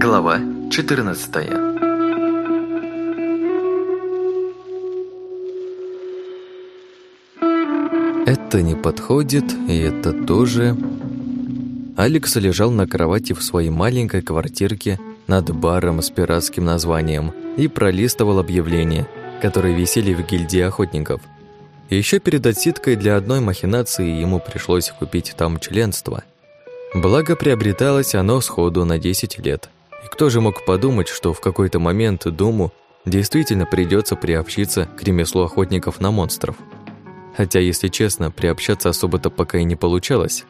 Глава 14 Это не подходит, и это тоже... Алекс лежал на кровати в своей маленькой квартирке над баром с пиратским названием и пролистывал объявления, которые висели в гильдии охотников. Еще перед отсидкой для одной махинации ему пришлось купить там членство. Благо приобреталось оно сходу на 10 лет – и кто же мог подумать, что в какой-то момент Думу действительно придется приобщиться к ремеслу охотников на монстров? Хотя, если честно, приобщаться особо-то пока и не получалось.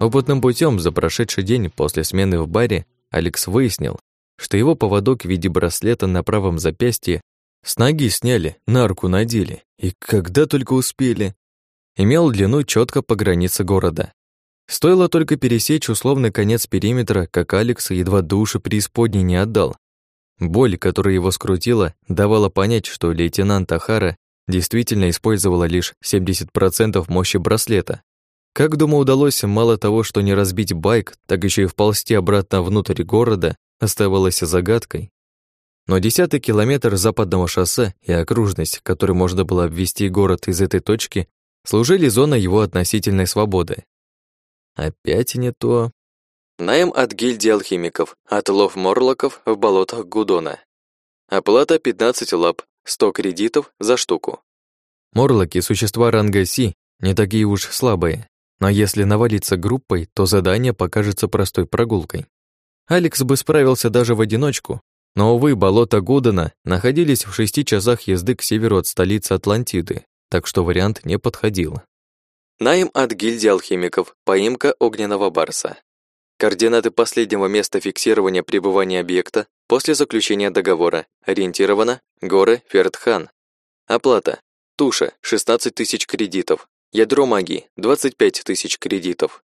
Опытным путем за прошедший день после смены в баре Алекс выяснил, что его поводок в виде браслета на правом запястье с ноги сняли, на руку надели, и когда только успели. Имел длину четко по границе города. Стоило только пересечь условный конец периметра, как Алекс едва души преисподней не отдал. Боль, которая его скрутила, давала понять, что лейтенант Ахара действительно использовала лишь 70% мощи браслета. Как, думаю, удалось мало того, что не разбить байк, так еще и вползти обратно внутрь города, оставалось загадкой. Но десятый километр западного шоссе и окружность, которой можно было обвести город из этой точки, служили зоной его относительной свободы. Опять не то. Найм от гильдии алхимиков, отлов морлоков в болотах Гудона. Оплата 15 лап, 100 кредитов за штуку. Морлоки – существа ранга Си, не такие уж слабые, но если навалиться группой, то задание покажется простой прогулкой. Алекс бы справился даже в одиночку, но, увы, болота Гудона находились в шести часах езды к северу от столицы Атлантиды, так что вариант не подходил. Найм от гильдии алхимиков, поимка огненного барса. Координаты последнего места фиксирования пребывания объекта после заключения договора. Ориентировано горы Фертхан. Оплата. Туша 16 тысяч кредитов. Ядро магии 25 тысяч кредитов.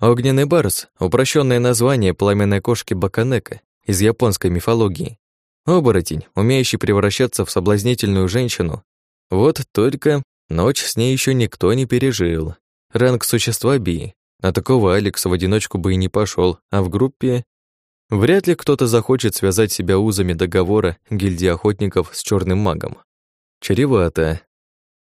Огненный барс – упрощенное название пламенной кошки Баканека из японской мифологии. Оборотень, умеющий превращаться в соблазнительную женщину. Вот только Ночь с ней еще никто не пережил. Ранг существа Би. На такого Алекс в одиночку бы и не пошел, а в группе... Вряд ли кто-то захочет связать себя узами договора гильдии охотников с черным магом. Чревато.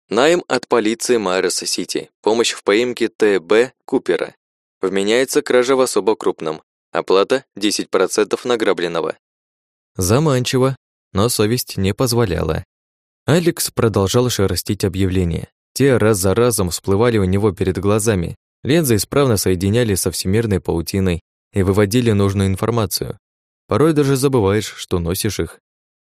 Найм от полиции Майерса-Сити. Помощь в поимке Т.Б. Купера. Вменяется кража в особо крупном. Оплата 10% награбленного. Заманчиво, но совесть не позволяла. Алекс продолжал шерстить объявления. Те раз за разом всплывали у него перед глазами. Линзы исправно соединяли со всемирной паутиной и выводили нужную информацию. Порой даже забываешь, что носишь их.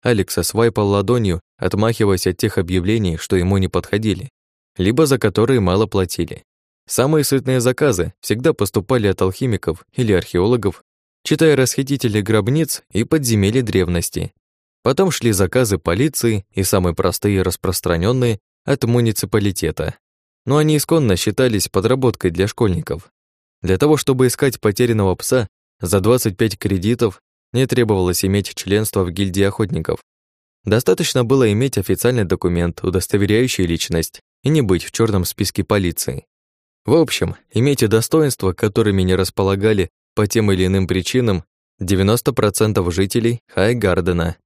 Алекс освайпал ладонью, отмахиваясь от тех объявлений, что ему не подходили, либо за которые мало платили. Самые сытные заказы всегда поступали от алхимиков или археологов, читая расхитители гробниц и подземелья древности, Потом шли заказы полиции и самые простые и распространенные от муниципалитета. Но они исконно считались подработкой для школьников. Для того, чтобы искать потерянного пса, за 25 кредитов не требовалось иметь членство в гильдии охотников. Достаточно было иметь официальный документ, удостоверяющий личность, и не быть в черном списке полиции. В общем, имейте достоинства, которыми не располагали по тем или иным причинам 90% жителей Хайгардена.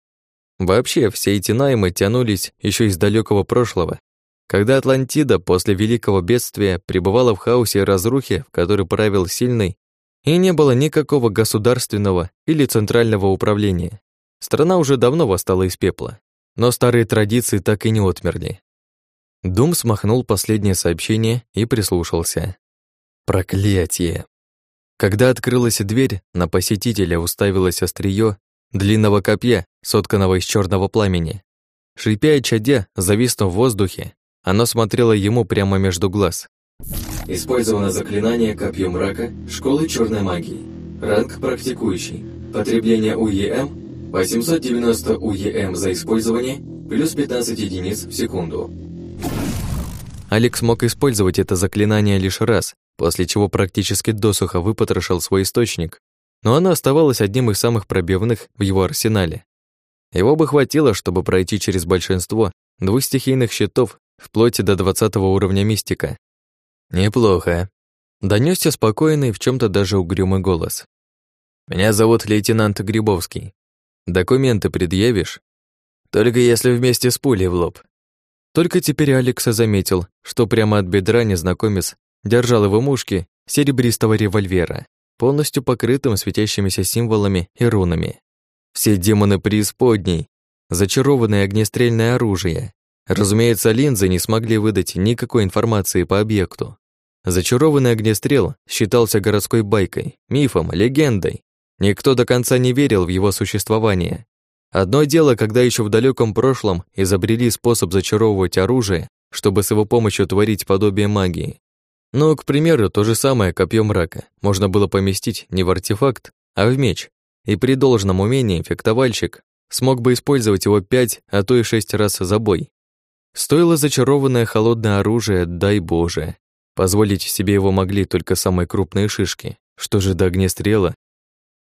Вообще, все эти наймы тянулись еще из далекого прошлого, когда Атлантида после великого бедствия пребывала в хаосе и разрухе, в которой правил сильный, и не было никакого государственного или центрального управления. Страна уже давно восстала из пепла, но старые традиции так и не отмерли. Дум смахнул последнее сообщение и прислушался. Проклятие! Когда открылась дверь, на посетителя уставилось острие длинного копья, сотканного из черного пламени. Шипя и чадя, зависнув в воздухе, оно смотрело ему прямо между глаз. Использовано заклинание «Копье мрака» школы черной магии. Ранг практикующий. Потребление УЕМ 890 УЕМ за использование плюс 15 единиц в секунду. Алекс мог использовать это заклинание лишь раз, после чего практически досуха выпотрошил свой источник но она оставалась одним из самых пробивных в его арсенале. Его бы хватило, чтобы пройти через большинство двух стихийных щитов вплоть до 20 уровня мистика. Неплохо. Донесся спокойный, в чем то даже угрюмый голос. Меня зовут лейтенант Грибовский. Документы предъявишь? Только если вместе с пулей в лоб. Только теперь Алекса заметил, что прямо от бедра незнакомец держал его мушки серебристого револьвера, полностью покрытым светящимися символами и рунами. Все демоны преисподней, зачарованное огнестрельное оружие. Разумеется, линзы не смогли выдать никакой информации по объекту. Зачарованный огнестрел считался городской байкой, мифом, легендой. Никто до конца не верил в его существование. Одно дело, когда еще в далеком прошлом изобрели способ зачаровывать оружие, чтобы с его помощью творить подобие магии. Но, к примеру, то же самое копье мрака можно было поместить не в артефакт, а в меч, и при должном умении фехтовальщик смог бы использовать его пять, а то и шесть раз за бой. Стоило зачарованное холодное оружие, дай Боже. Позволить себе его могли только самые крупные шишки. Что же до огнестрела?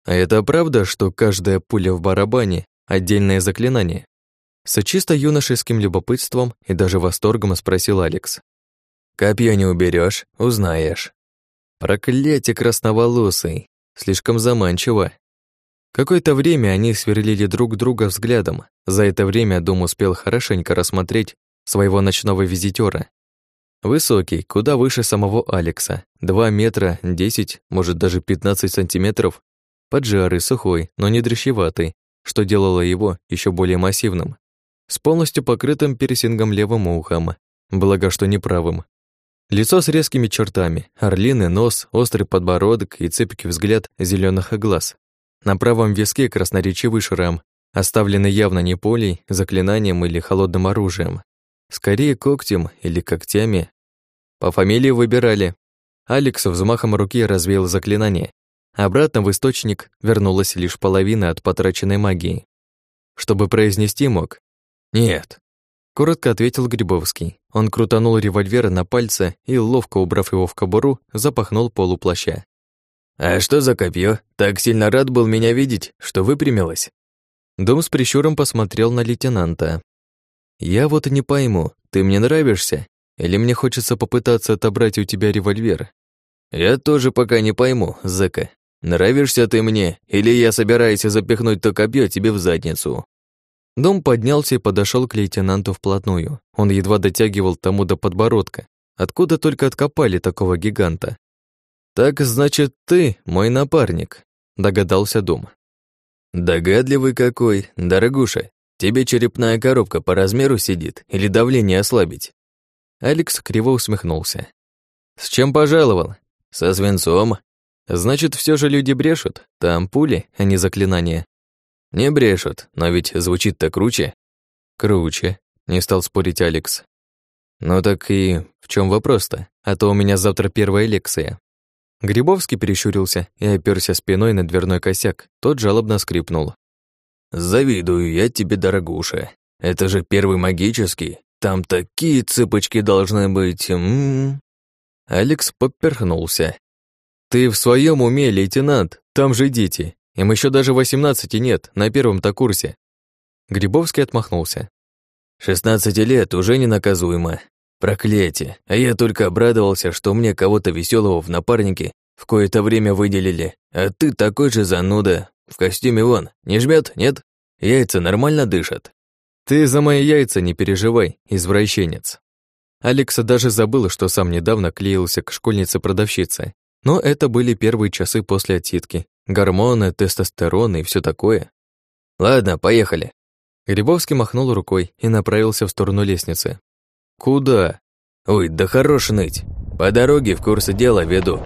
А это правда, что каждая пуля в барабане — отдельное заклинание? С чисто юношеским любопытством и даже восторгом спросил Алекс. Копье не уберешь, узнаешь. Проклятие красноволосый. Слишком заманчиво. Какое-то время они сверлили друг друга взглядом. За это время Дом успел хорошенько рассмотреть своего ночного визитера. Высокий, куда выше самого Алекса. 2 метра 10, может даже 15 сантиметров. Поджарый, сухой, но не дрящеватый, что делало его еще более массивным. С полностью покрытым пирсингом левым ухом, благо что неправым. Лицо с резкими чертами, орлиный нос, острый подбородок и цепкий взгляд зеленых глаз. На правом виске красноречивый шрам, оставленный явно не полей, заклинанием или холодным оружием. Скорее когтем или когтями. По фамилии выбирали. Алекс взмахом руки развеял заклинание. Обратно в источник вернулась лишь половина от потраченной магии. Чтобы произнести мог? Нет, Коротко ответил Грибовский. Он крутанул револьвер на пальце и, ловко убрав его в кобуру, запахнул полуплаща. «А что за копье? Так сильно рад был меня видеть, что выпрямилась». Дом с прищуром посмотрел на лейтенанта. «Я вот не пойму, ты мне нравишься? Или мне хочется попытаться отобрать у тебя револьвер?» «Я тоже пока не пойму, Зэка. Нравишься ты мне, или я собираюсь запихнуть то копье тебе в задницу?» Дом поднялся и подошел к лейтенанту вплотную. Он едва дотягивал тому до подбородка. Откуда только откопали такого гиганта? «Так, значит, ты мой напарник», — догадался Дом. «Догадливый какой, дорогуша. Тебе черепная коробка по размеру сидит или давление ослабить?» Алекс криво усмехнулся. «С чем пожаловал? Со свинцом? Значит, все же люди брешут? Там пули, а не заклинания. Не брешут, но ведь звучит-то круче. Круче, не стал спорить Алекс. Ну так и в чем вопрос-то? А то у меня завтра первая лекция. Грибовский перещурился и оперся спиной на дверной косяк. Тот жалобно скрипнул. «Завидую я тебе, дорогуша. Это же первый магический. Там такие цыпочки должны быть. М -м -м. Алекс поперхнулся. «Ты в своем уме, лейтенант? Там же дети. Им еще даже восемнадцати нет, на первом-то курсе. Грибовский отмахнулся. Шестнадцати лет уже ненаказуемо. Проклятие. А я только обрадовался, что мне кого-то веселого в напарнике в кои-то время выделили. А ты такой же зануда. В костюме вон. Не жмет, нет? Яйца нормально дышат. Ты за мои яйца не переживай, извращенец. Алекса даже забыл, что сам недавно клеился к школьнице-продавщице. Но это были первые часы после отсидки, Гормоны, тестостерон и все такое. Ладно, поехали. Грибовский махнул рукой и направился в сторону лестницы. Куда? Ой, да хорош ныть. По дороге в курсе дела веду.